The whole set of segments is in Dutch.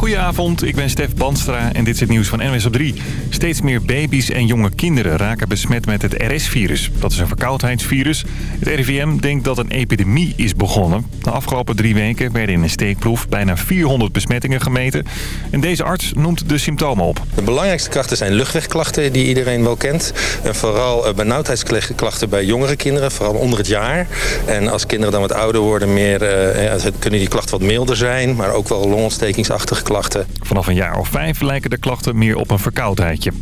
Goedenavond, ik ben Stef Banstra en dit is het nieuws van NWS op 3. Steeds meer baby's en jonge kinderen raken besmet met het RS-virus. Dat is een verkoudheidsvirus. Het RIVM denkt dat een epidemie is begonnen. De afgelopen drie weken werden in een steekproef bijna 400 besmettingen gemeten. En deze arts noemt de symptomen op. De belangrijkste klachten zijn luchtwegklachten die iedereen wel kent. En vooral eh, benauwdheidsklachten bij jongere kinderen, vooral onder het jaar. En als kinderen dan wat ouder worden, meer, uh, kunnen die klachten wat milder zijn. Maar ook wel longontstekingsachtige klachten. Vanaf een jaar of vijf lijken de klachten meer op een verkoudheidje.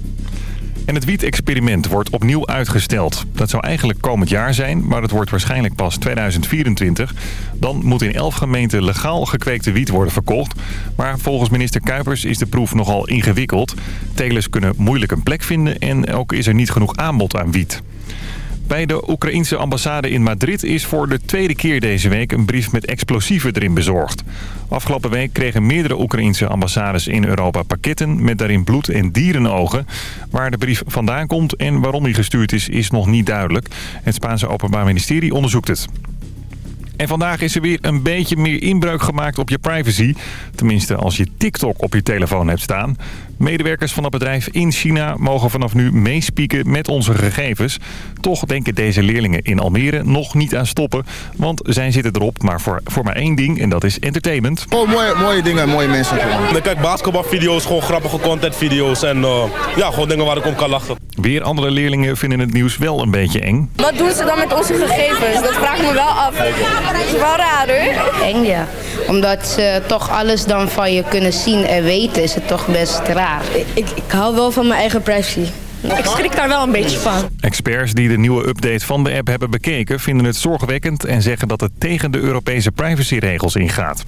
En het wiet-experiment wordt opnieuw uitgesteld. Dat zou eigenlijk komend jaar zijn, maar het wordt waarschijnlijk pas 2024. Dan moet in elf gemeenten legaal gekweekte wiet worden verkocht. Maar volgens minister Kuipers is de proef nogal ingewikkeld. Telers kunnen moeilijk een plek vinden en ook is er niet genoeg aanbod aan wiet. Bij de Oekraïense ambassade in Madrid is voor de tweede keer deze week een brief met explosieven erin bezorgd. Afgelopen week kregen meerdere Oekraïense ambassades in Europa pakketten met daarin bloed- en dierenogen. Waar de brief vandaan komt en waarom die gestuurd is, is nog niet duidelijk. Het Spaanse Openbaar Ministerie onderzoekt het. En vandaag is er weer een beetje meer inbreuk gemaakt op je privacy. Tenminste als je TikTok op je telefoon hebt staan. Medewerkers van het bedrijf in China mogen vanaf nu meespieken met onze gegevens. Toch denken deze leerlingen in Almere nog niet aan stoppen. Want zij zitten erop maar voor, voor maar één ding en dat is entertainment. Oh, mooie, mooie dingen en mooie mensen. Ik kijk basketbalvideo's, gewoon grappige contentvideo's en uh, ja, gewoon dingen waar ik om kan lachen. Weer andere leerlingen vinden het nieuws wel een beetje eng. Wat doen ze dan met onze gegevens? Dat vraag ik me wel af. Dat is wel raar hoor. Eng ja, omdat ze toch alles dan van je kunnen zien en weten is het toch best raar. Ik, ik hou wel van mijn eigen privacy. Ik schrik daar wel een beetje van. Experts die de nieuwe update van de app hebben bekeken... vinden het zorgwekkend en zeggen dat het tegen de Europese privacyregels ingaat.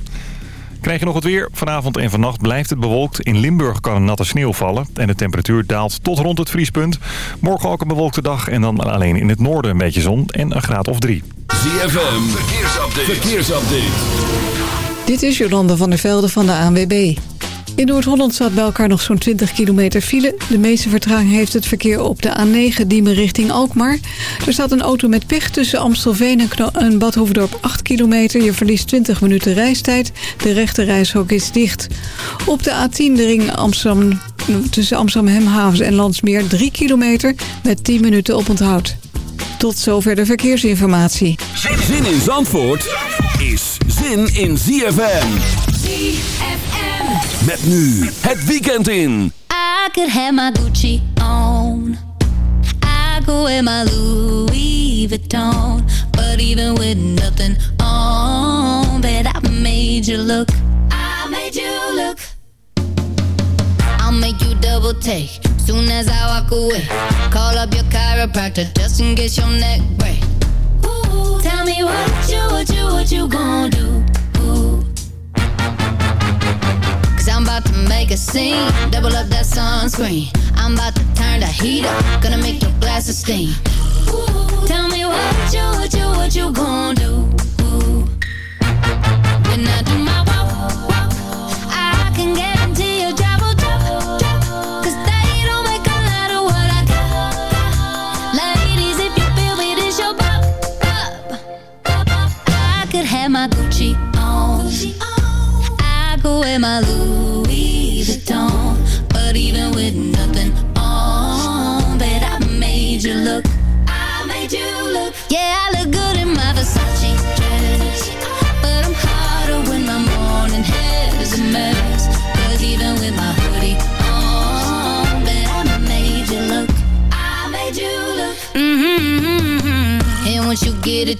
Krijg je nog het weer? Vanavond en vannacht blijft het bewolkt. In Limburg kan een natte sneeuw vallen. En de temperatuur daalt tot rond het vriespunt. Morgen ook een bewolkte dag. En dan alleen in het noorden een beetje zon. En een graad of drie. ZFM, verkeersupdate. verkeersupdate. Dit is Jolanda van der Velde van de ANWB. In Noord-Holland staat bij elkaar nog zo'n 20 kilometer file. De meeste vertraging heeft het verkeer op de A9 Diemen richting Alkmaar. Er staat een auto met pech tussen Amstelveen en Badhoevedorp 8 kilometer. Je verliest 20 minuten reistijd. De rechte reishok is dicht. Op de A10 de ring Amsterdam, tussen Amsterdam Hemhavens en Landsmeer 3 kilometer met 10 minuten op onthoud. Tot zover de verkeersinformatie. Zin in Zandvoort is zin in ZFM. ZFM. Met nu het weekend in. I could have my Gucci on. I go in my Louis Vuitton. But even with nothing on, bet I made you look. I made you look. I'll make you double take. Soon as I walk away. Call up your chiropractor just in case your neck break. Tell me what you, what you, what you gonna do. Cause I'm about to make a scene. Double up that sunscreen. I'm to turn the heat up. Gonna make your glasses steam. Tell me what you, what you, what you gonna do. When I do could have my Gucci on. I go wear my Louis Vuitton. But even with nothing on, bet I made you look. I made you look. Yeah, I look good in my Versace dress. But I'm hotter when my morning hair is a mess. Cause even with my hoodie on, bet I made you look. I made you look. Mm-hmm. And once you get taste,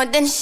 More than she's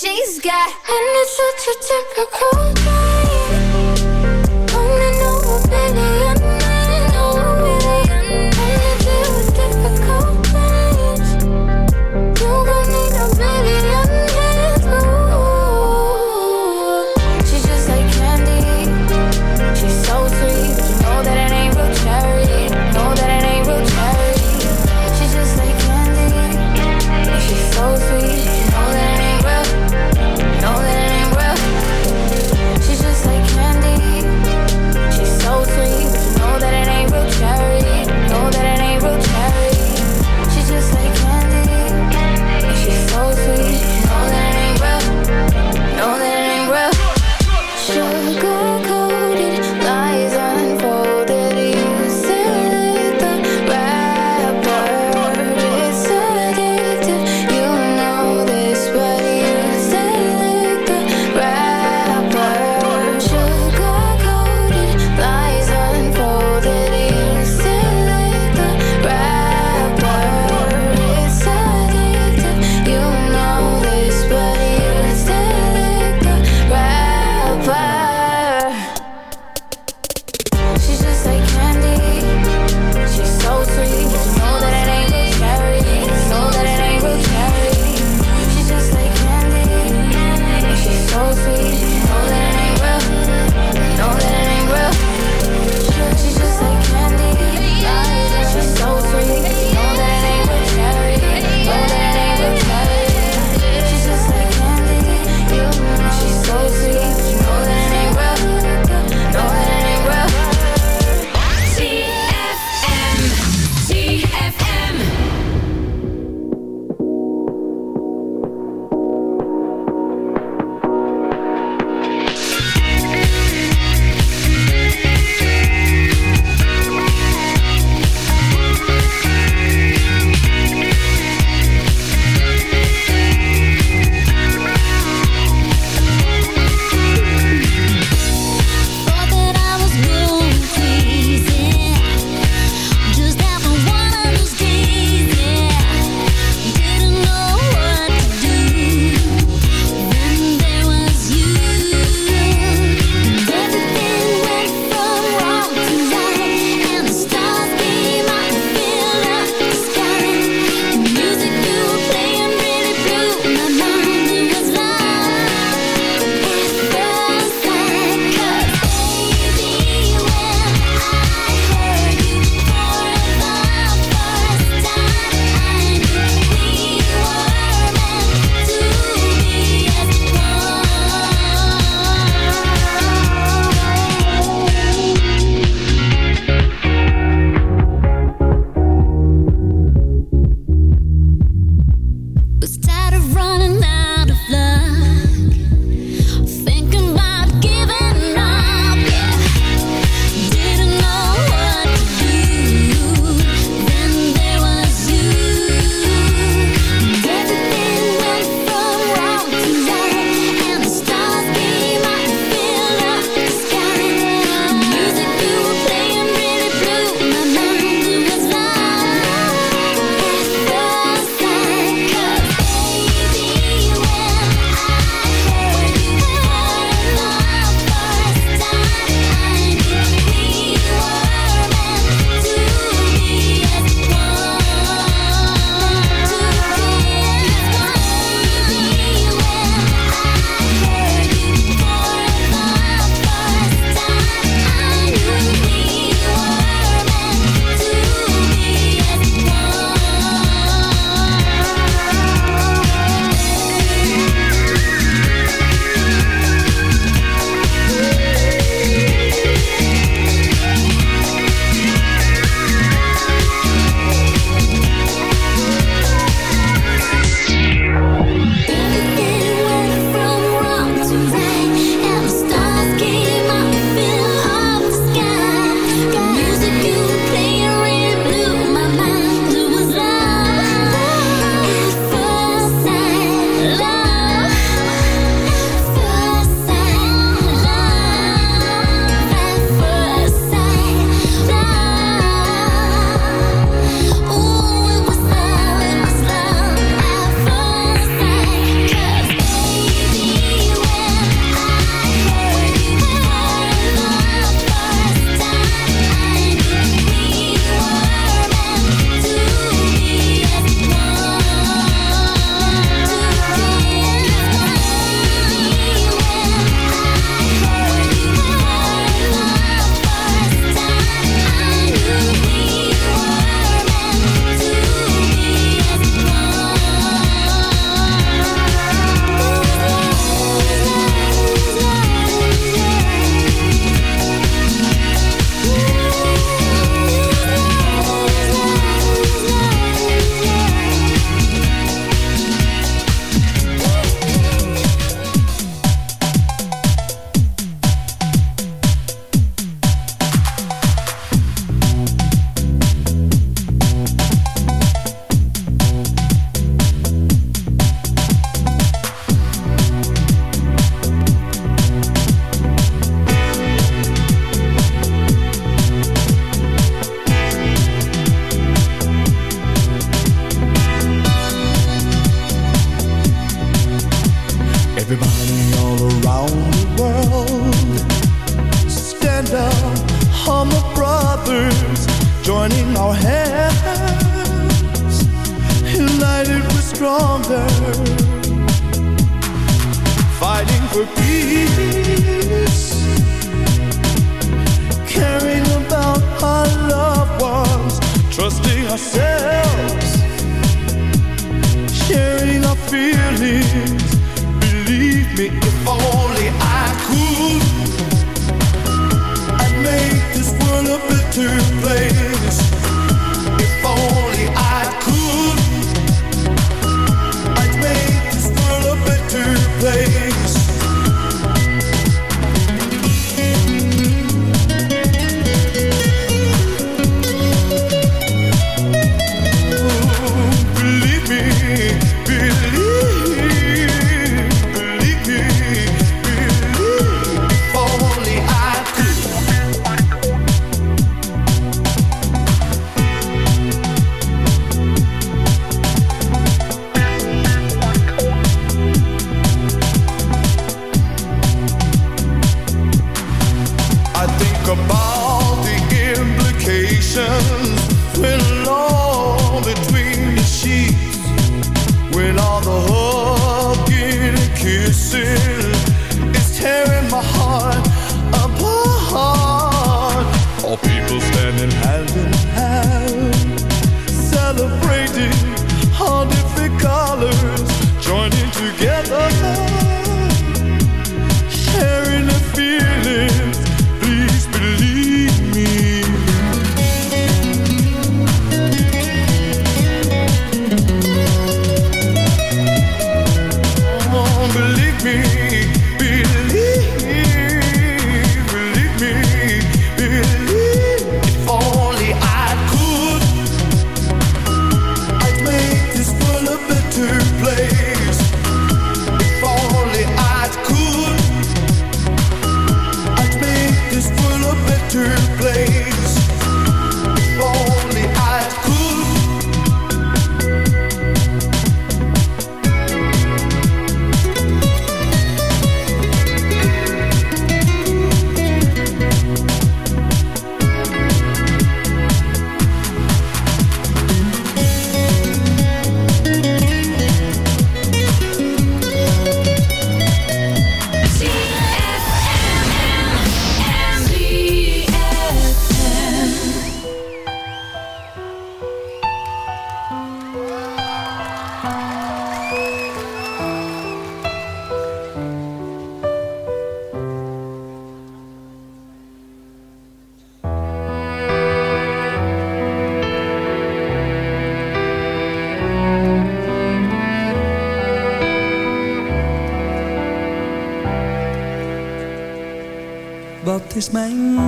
is mijn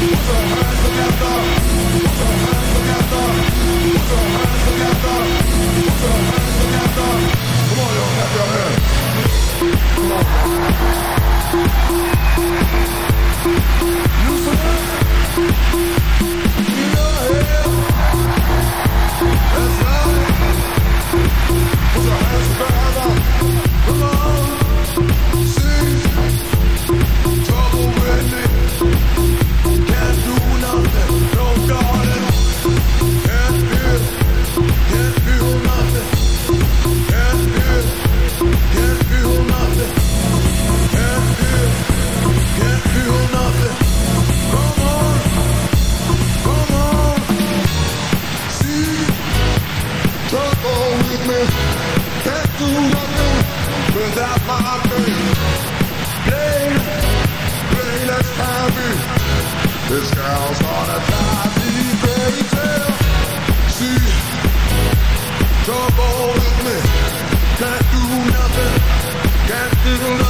Put your hands together. do nothing without my that's heavy. This girl's gonna drive me crazy. Trouble with me. Can't do nothing. Can't do nothing.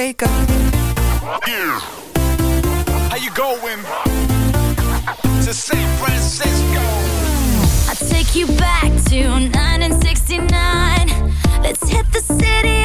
Jamaica. Yeah. How you going? to San Francisco. I'll take you back to 1969. Let's hit the city.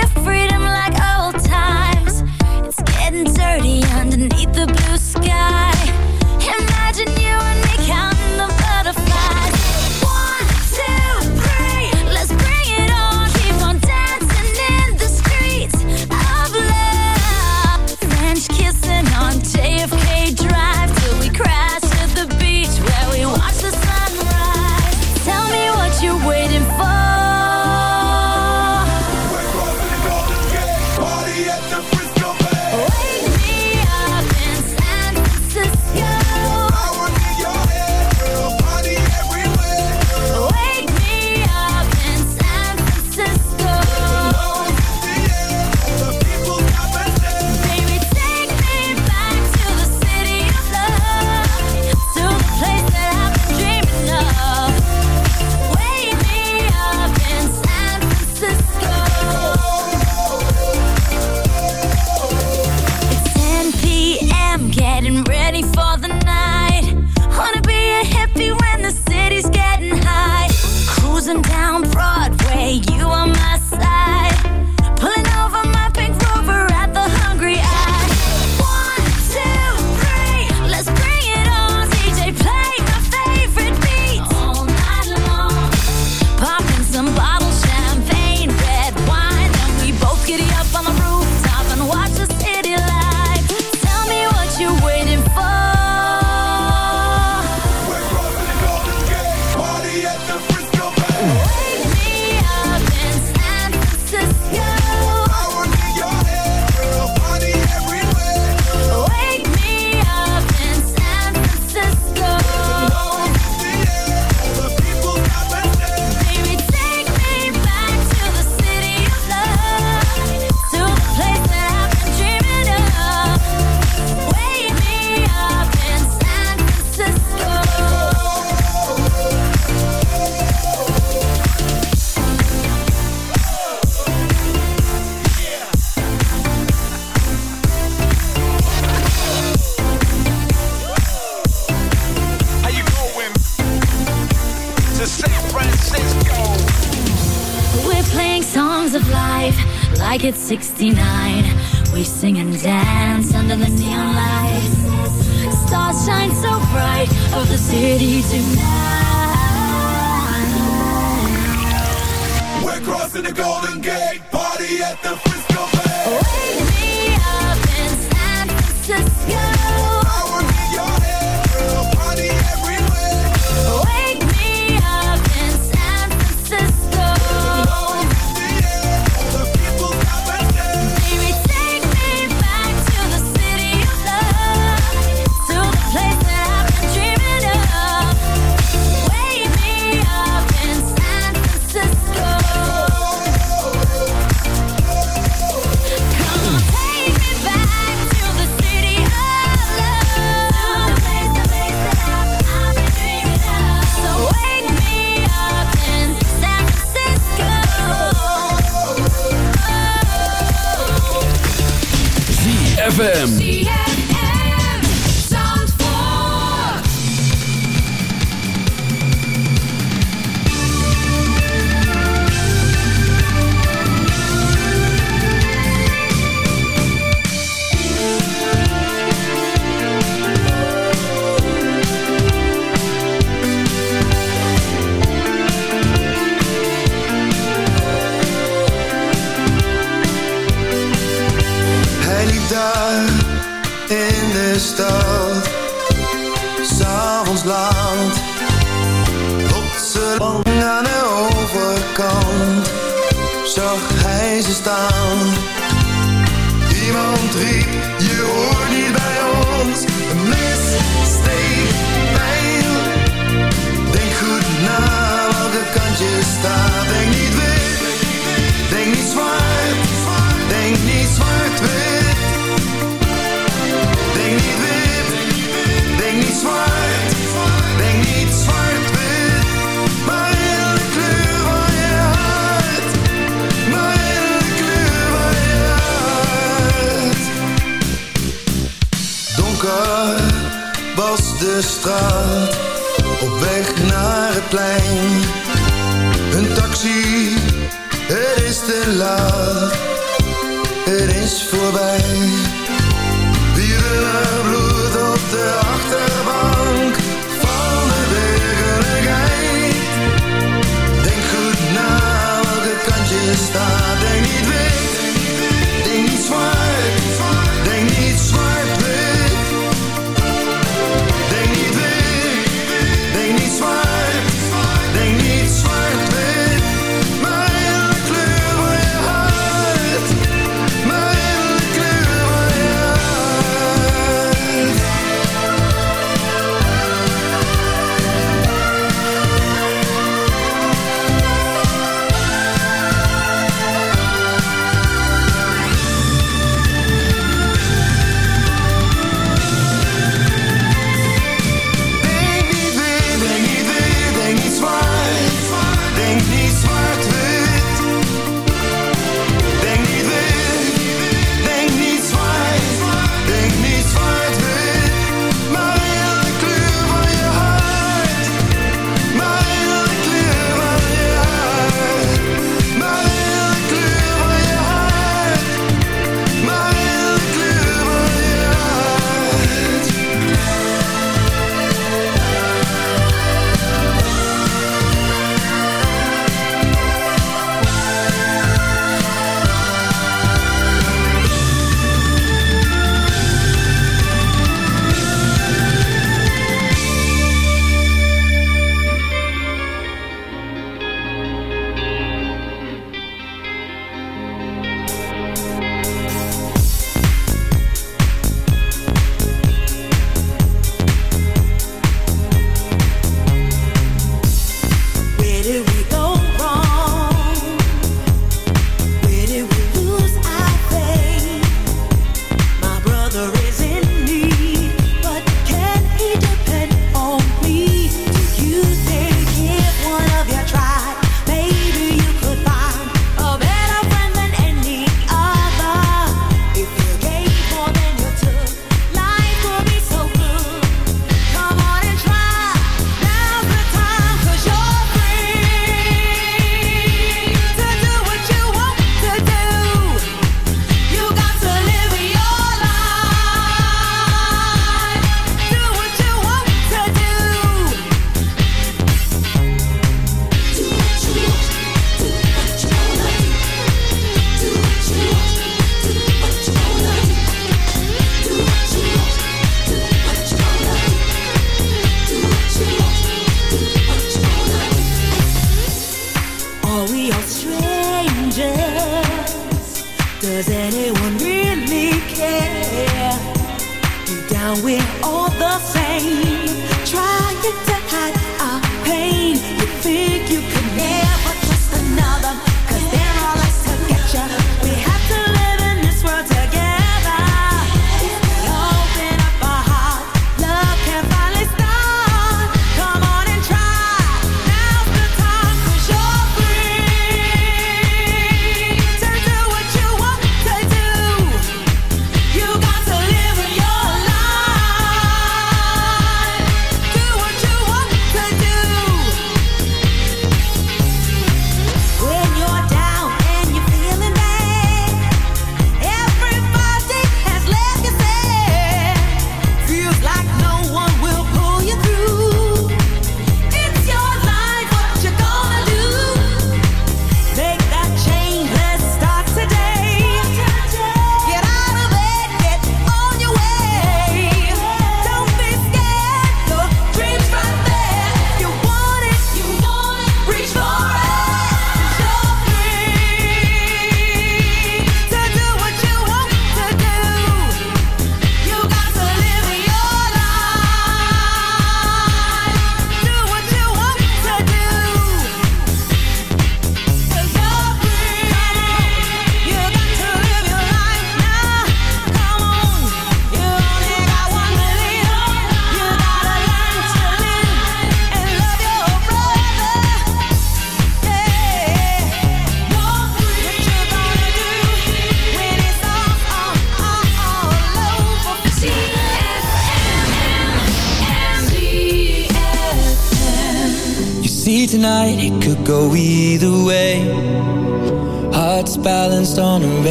16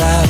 outside